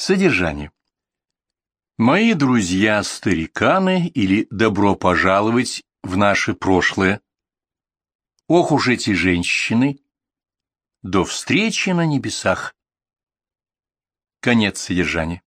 Содержание. Мои друзья-стариканы или добро пожаловать в наше прошлое. Ох уж эти женщины! До встречи на небесах. Конец содержания.